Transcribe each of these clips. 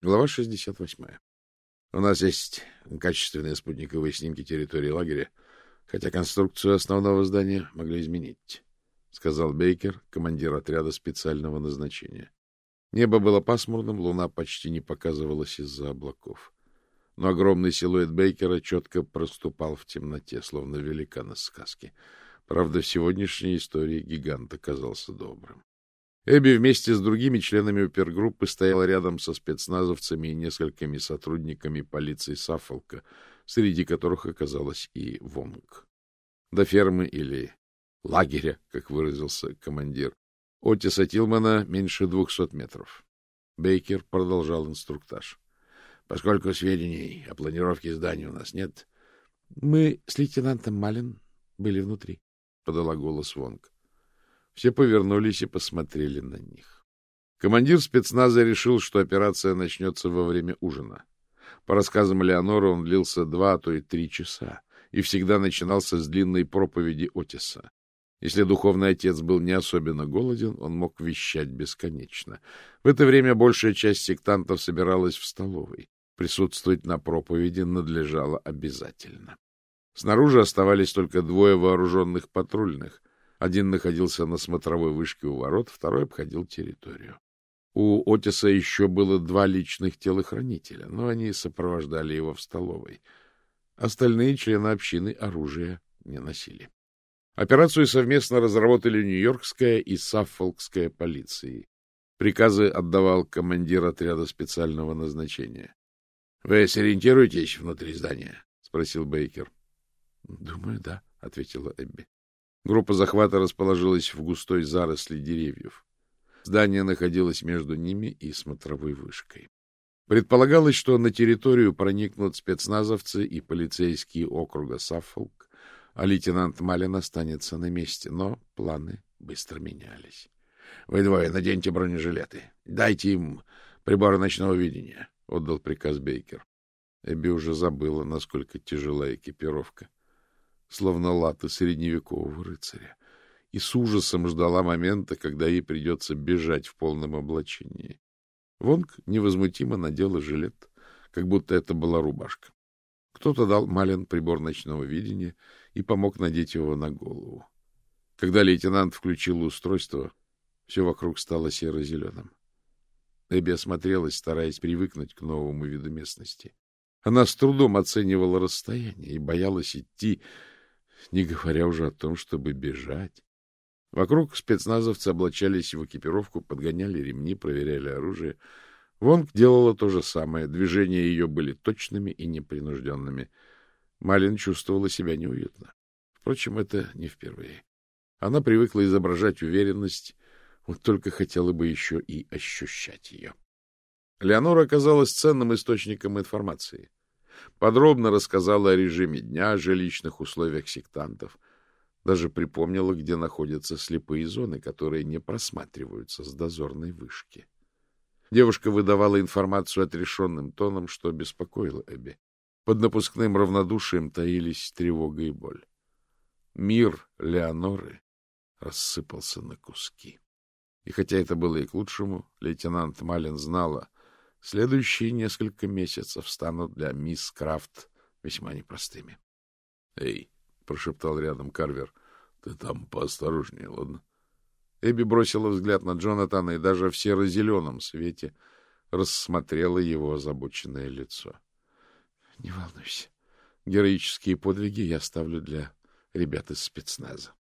Глава 68. У нас есть качественные спутниковые снимки территории лагеря, хотя конструкцию основного здания могли изменить, — сказал Бейкер, командир отряда специального назначения. Небо было пасмурным, луна почти не показывалась из-за облаков. Но огромный силуэт Бейкера четко проступал в темноте, словно великан из сказки. Правда, в сегодняшней истории гигант оказался добрым. Эбби вместе с другими членами опергруппы стояла рядом со спецназовцами и несколькими сотрудниками полиции Саффолка, среди которых оказалась и Вонг. До фермы или лагеря, как выразился командир, Отиса Тилмана меньше двухсот метров. Бейкер продолжал инструктаж. Поскольку сведений о планировке здания у нас нет, мы с лейтенантом Малин были внутри, — подала голос Вонг. Все повернулись и посмотрели на них. Командир спецназа решил, что операция начнется во время ужина. По рассказам Леонора, он длился два, а то и три часа, и всегда начинался с длинной проповеди Отиса. Если духовный отец был не особенно голоден, он мог вещать бесконечно. В это время большая часть сектантов собиралась в столовой. Присутствовать на проповеди надлежало обязательно. Снаружи оставались только двое вооруженных патрульных, один находился на смотровой вышке у ворот, второй обходил территорию. У Отиса еще было два личных телохранителя, но они сопровождали его в столовой. Остальные члены общины оружия не носили. Операцию совместно разработали Нью-Йоркская и Саффолкская полиции. Приказы отдавал командир отряда специального назначения. — Вы сориентируетесь внутри здания? — спросил Бейкер. — Думаю, да, — ответила Эбби. Группа захвата расположилась в густой заросли деревьев. Здание находилось между ними и смотровой вышкой. Предполагалось, что на территорию проникнут спецназовцы и полицейские округа Саффолк, а лейтенант Малин останется на месте, но планы быстро менялись. — Вы двое наденьте бронежилеты. Дайте им приборы ночного видения, — отдал приказ Бейкер. Эбби уже забыла, насколько тяжела экипировка словно латы средневекового рыцаря, и с ужасом ждала момента, когда ей придется бежать в полном облачении. Вонг невозмутимо надела жилет, как будто это была рубашка. Кто-то дал Малин прибор ночного видения и помог надеть его на голову. Когда лейтенант включил устройство, все вокруг стало серо-зеленым. Эбби осмотрелась, стараясь привыкнуть к новому виду местности. Она с трудом оценивала расстояние и боялась идти, не говоря уже о том, чтобы бежать. Вокруг спецназовцы облачались в экипировку, подгоняли ремни, проверяли оружие. Вонг делала то же самое. Движения ее были точными и непринужденными. Малин чувствовала себя неуютно. Впрочем, это не впервые. Она привыкла изображать уверенность, вот только хотела бы еще и ощущать ее. Леонора оказалась ценным источником информации подробно рассказала о режиме дня, о жилищных условиях сектантов, даже припомнила, где находятся слепые зоны, которые не просматриваются с дозорной вышки. Девушка выдавала информацию отрешенным тоном, что беспокоило Эбби. Под напускным равнодушием таились тревога и боль. Мир Леоноры рассыпался на куски. И хотя это было и к лучшему, лейтенант Малин знала, Следующие несколько месяцев станут для мисс Крафт весьма непростыми. — Эй, — прошептал рядом Карвер, — ты там поосторожнее, ладно? Эбби бросила взгляд на Джонатана и даже в серо-зеленом свете рассмотрела его озабоченное лицо. — Не волнуйся. Героические подвиги я оставлю для ребят из спецназа.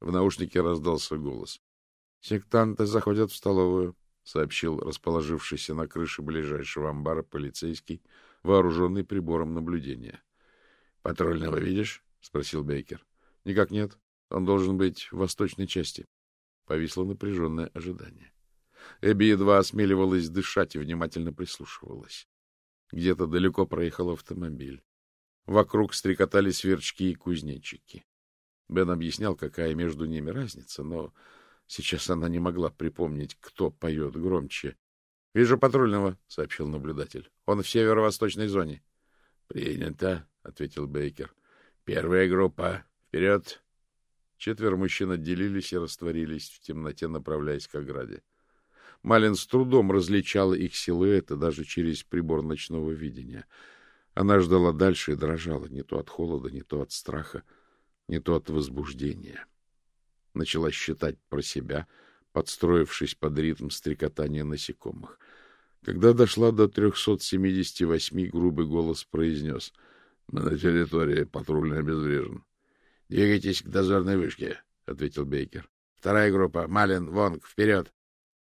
В наушнике раздался голос. — Сектанты заходят в столовую сообщил расположившийся на крыше ближайшего амбара полицейский, вооруженный прибором наблюдения. — Патрульного видишь? — спросил Бейкер. — Никак нет. Он должен быть в восточной части. Повисло напряженное ожидание. Эбби едва осмеливалась дышать и внимательно прислушивалась. Где-то далеко проехал автомобиль. Вокруг стрекотали сверчки и кузнечики. Бен объяснял, какая между ними разница, но Сейчас она не могла припомнить, кто поет громче. — Вижу патрульного, — сообщил наблюдатель. — Он в северо-восточной зоне. — Принято, — ответил Бейкер. — Первая группа. Вперед! Четверо мужчин отделились и растворились в темноте, направляясь к ограде. Малин с трудом различала их силуэты даже через прибор ночного видения. Она ждала дальше и дрожала, не то от холода, не то от страха, не то от возбуждения. Начала считать про себя, подстроившись под ритм стрекотания насекомых. Когда дошла до 378, грубый голос произнес —— Мы на территории патрульно обезврежен. — Двигайтесь к дозорной вышке, — ответил Бейкер. — Вторая группа. Малин, Вонг, вперед!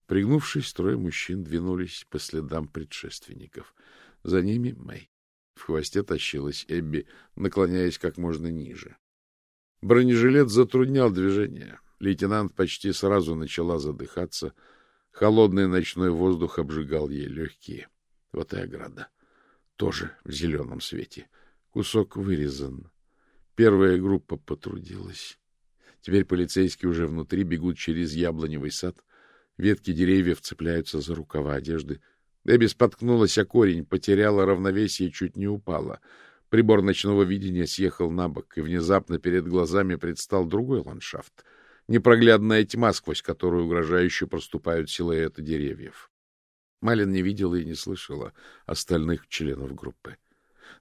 Пригнувшись, трое мужчин двинулись по следам предшественников. За ними Мэй. В хвосте тащилась Эбби, наклоняясь как можно ниже. Бронежилет затруднял движение. Лейтенант почти сразу начала задыхаться. Холодный ночной воздух обжигал ей легкие. Вот и ограда. Тоже в зеленом свете. Кусок вырезан. Первая группа потрудилась. Теперь полицейские уже внутри бегут через яблоневый сад. Ветки деревьев цепляются за рукава одежды. Дебби споткнулась о корень, потеряла равновесие и чуть не упала. Прибор ночного видения съехал на бок, и внезапно перед глазами предстал другой ландшафт. Непроглядная тьма, сквозь которую угрожающе проступают силуэты деревьев. Малин не видела и не слышала остальных членов группы.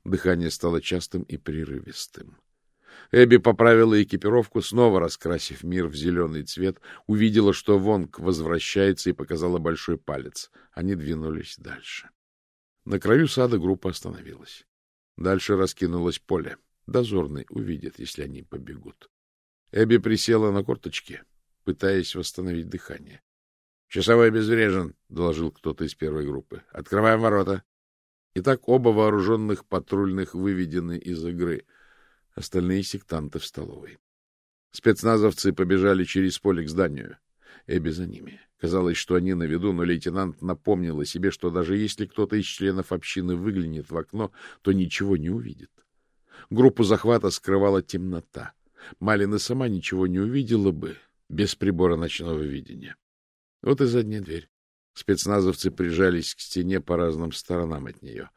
Дыхание стало частым и прерывистым. Эбби поправила экипировку, снова раскрасив мир в зеленый цвет, увидела, что Вонг возвращается и показала большой палец. Они двинулись дальше. На краю сада группа остановилась. Дальше раскинулось поле. Дозорный увидит, если они побегут. Эбби присела на корточки, пытаясь восстановить дыхание. — Часовой обезврежен, — доложил кто-то из первой группы. — Открываем ворота. Итак, оба вооруженных патрульных выведены из игры. Остальные сектанты в столовой. Спецназовцы побежали через поле к зданию. Эбби за ними. Казалось, что они на виду, но лейтенант напомнила себе, что даже если кто-то из членов общины выглянет в окно, то ничего не увидит. Группу захвата скрывала темнота. Малина сама ничего не увидела бы без прибора ночного видения. Вот и задняя дверь. Спецназовцы прижались к стене по разным сторонам от нее.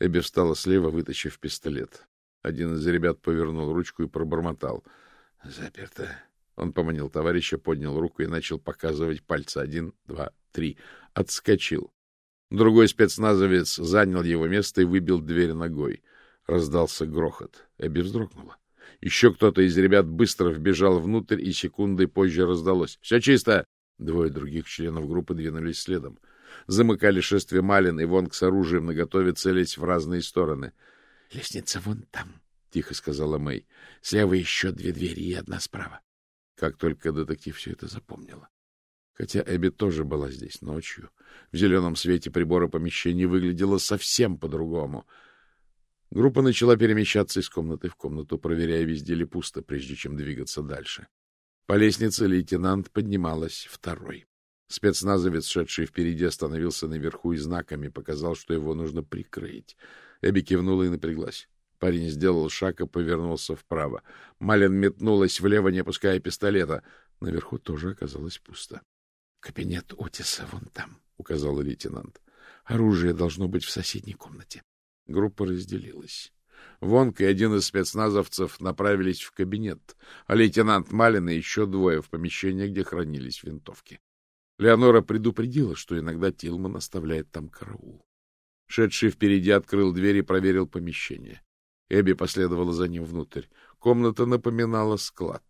Эбби встала слева, вытащив пистолет. Один из ребят повернул ручку и пробормотал. — Заперто. Он поманил товарища, поднял руку и начал показывать пальцы. Один, два, три. Отскочил. Другой спецназовец занял его место и выбил дверь ногой. Раздался грохот. Эбби вздрогнула. Еще кто-то из ребят быстро вбежал внутрь, и секундой позже раздалось. — Все чисто! Двое других членов группы двинулись следом. Замыкали шествие Малин и Вонг с оружием наготове целясь в разные стороны. — Лестница вон там, — тихо сказала Мэй. — Слева еще две двери и одна справа. Как только детектив все это запомнила. Хотя Эбби тоже была здесь ночью. В зеленом свете прибора помещение выглядело совсем по-другому. Группа начала перемещаться из комнаты в комнату, проверяя, везде ли пусто, прежде чем двигаться дальше. По лестнице лейтенант поднималась второй. Спецназовец, шедший впереди, остановился наверху и знаками показал, что его нужно прикрыть. Эбби кивнула и напряглась. Парень сделал шаг и повернулся вправо. Малин метнулась влево, не опуская пистолета. Наверху тоже оказалось пусто. — Кабинет Отиса вон там, — указал лейтенант. — Оружие должно быть в соседней комнате. Группа разделилась. Вонг и один из спецназовцев направились в кабинет, а лейтенант Малин и еще двое в помещение, где хранились винтовки. Леонора предупредила, что иногда Тилман оставляет там караул. Шедший впереди открыл дверь и проверил помещение. Эбби последовала за ним внутрь. Комната напоминала склад.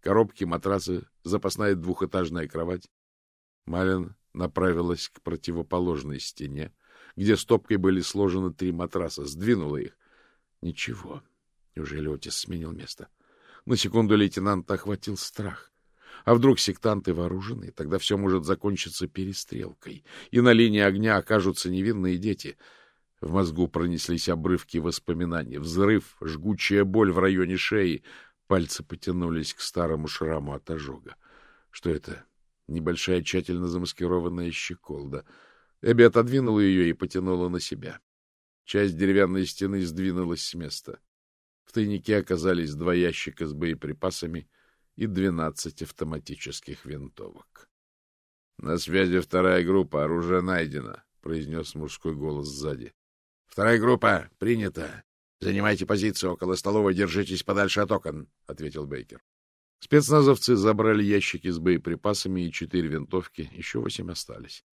Коробки, матрасы, запасная двухэтажная кровать. Малин направилась к противоположной стене, где стопкой были сложены три матраса, сдвинула их. Ничего. Неужели Отис сменил место? На секунду лейтенанта охватил страх. А вдруг сектанты вооружены? Тогда все может закончиться перестрелкой, и на линии огня окажутся невинные дети. В мозгу пронеслись обрывки воспоминаний. Взрыв, жгучая боль в районе шеи. Пальцы потянулись к старому шраму от ожога. Что это? Небольшая тщательно замаскированная щеколда. Эбби отодвинула ее и потянула на себя. Часть деревянной стены сдвинулась с места. В тайнике оказались два ящика с боеприпасами и двенадцать автоматических винтовок. — На связи вторая группа. Оружие найдено, — произнес мужской голос сзади. — Вторая группа. Принято. Занимайте позицию около столовой, держитесь подальше от окон, — ответил Бейкер. Спецназовцы забрали ящики с боеприпасами и четыре винтовки, еще восемь остались.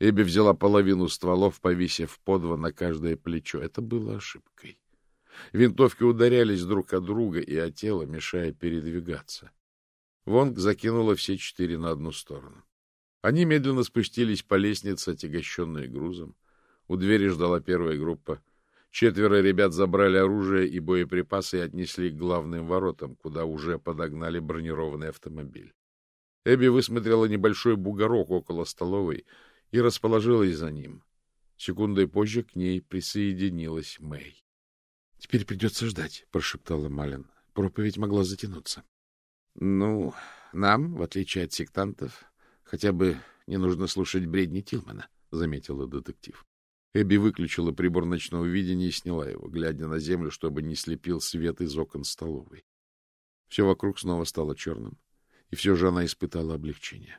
Эбби взяла половину стволов, повесив по два на каждое плечо. Это было ошибкой. Винтовки ударялись друг от друга и о тело, мешая передвигаться. Вонг закинула все четыре на одну сторону. Они медленно спустились по лестнице, отягощенные грузом. У двери ждала первая группа. Четверо ребят забрали оружие и боеприпасы и отнесли к главным воротам, куда уже подогнали бронированный автомобиль. Эбби высмотрела небольшой бугорок около столовой и расположилась за ним. Секундой позже к ней присоединилась Мэй. — Теперь придется ждать, — прошептала Малин. Проповедь могла затянуться. — Ну, нам, в отличие от сектантов, хотя бы не нужно слушать бредни Тилмана, — заметила детектив. Эбби выключила прибор ночного видения и сняла его, глядя на землю, чтобы не слепил свет из окон столовой. Все вокруг снова стало черным, и все же она испытала облегчение.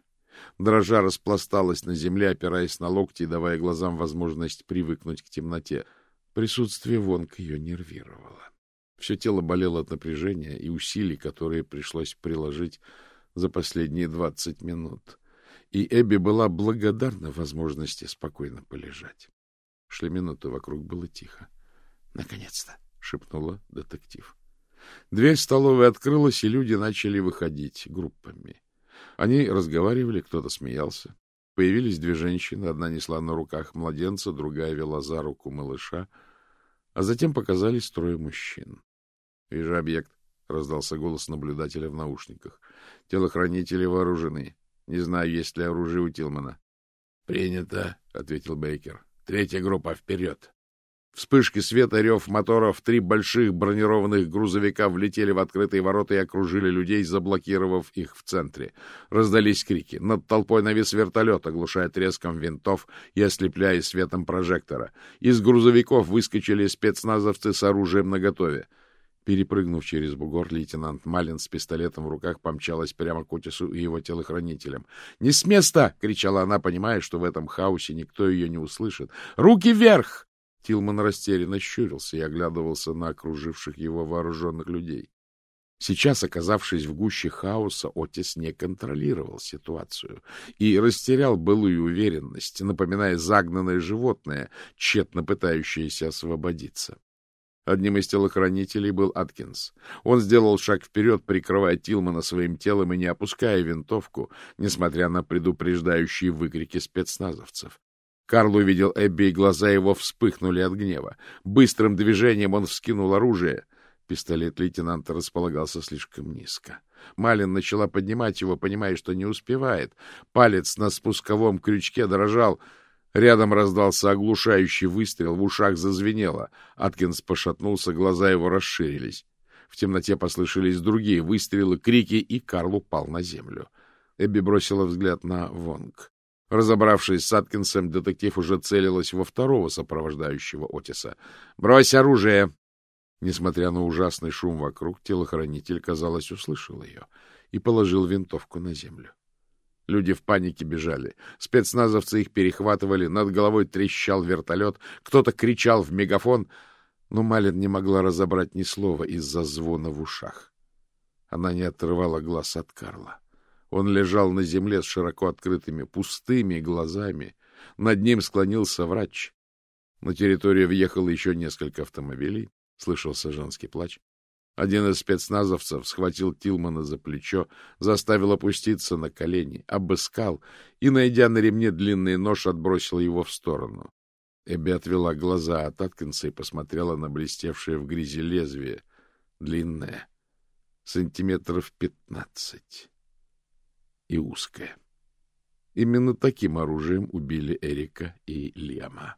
Дрожа распласталась на земле, опираясь на локти и давая глазам возможность привыкнуть к темноте. Присутствие Вонг ее нервировало. Все тело болело от напряжения и усилий, которые пришлось приложить за последние двадцать минут. И Эбби была благодарна возможности спокойно полежать. Шли минуты, вокруг было тихо. — Наконец-то! — шепнула детектив. Дверь столовой открылась, и люди начали выходить группами. Они разговаривали, кто-то смеялся. Появились две женщины, одна несла на руках младенца, другая вела за руку малыша, а затем показались трое мужчин. — Вижу объект, — раздался голос наблюдателя в наушниках. — Телохранители вооружены. Не знаю, есть ли оружие у Тилмана. — Принято, — ответил Бейкер. Третья группа вперед. Вспышки света, рев моторов, три больших бронированных грузовика влетели в открытые ворота и окружили людей, заблокировав их в центре. Раздались крики. Над толпой навис вертолет, оглушая треском винтов и ослепляя светом прожектора. Из грузовиков выскочили спецназовцы с оружием наготове. Перепрыгнув через бугор, лейтенант Малин с пистолетом в руках помчалась прямо к Отису и его телохранителям. «Не с места!» — кричала она, понимая, что в этом хаосе никто ее не услышит. «Руки вверх!» Тилман растерянно щурился и оглядывался на окруживших его вооруженных людей. Сейчас, оказавшись в гуще хаоса, Отис не контролировал ситуацию и растерял былую уверенность, напоминая загнанное животное, тщетно пытающееся освободиться. Одним из телохранителей был Аткинс. Он сделал шаг вперед, прикрывая Тилмана своим телом и не опуская винтовку, несмотря на предупреждающие выкрики спецназовцев. Карл увидел Эбби, и глаза его вспыхнули от гнева. Быстрым движением он вскинул оружие. Пистолет лейтенанта располагался слишком низко. Малин начала поднимать его, понимая, что не успевает. Палец на спусковом крючке дрожал — Рядом раздался оглушающий выстрел, в ушах зазвенело. Аткинс пошатнулся, глаза его расширились. В темноте послышались другие выстрелы, крики, и Карл упал на землю. Эбби бросила взгляд на Вонг. Разобравшись с Аткинсом, детектив уже целилась во второго сопровождающего Отиса. «Брось оружие!» Несмотря на ужасный шум вокруг, телохранитель, казалось, услышал ее и положил винтовку на землю. Люди в панике бежали. Спецназовцы их перехватывали, над головой трещал вертолет, кто-то кричал в мегафон, но Малин не могла разобрать ни слова из-за звона в ушах. Она не отрывала глаз от Карла. Он лежал на земле с широко открытыми, пустыми глазами. Над ним склонился врач. На территорию въехало еще несколько автомобилей. Слышался женский плач. Один из спецназовцев схватил Тилмана за плечо, заставил опуститься на колени, обыскал и, найдя на ремне длинный нож, отбросил его в сторону. Эбби отвела глаза от Аткинса и посмотрела на блестевшее в грязи лезвие, длинное, сантиметров пятнадцать и узкое. Именно таким оружием убили Эрика и Лема.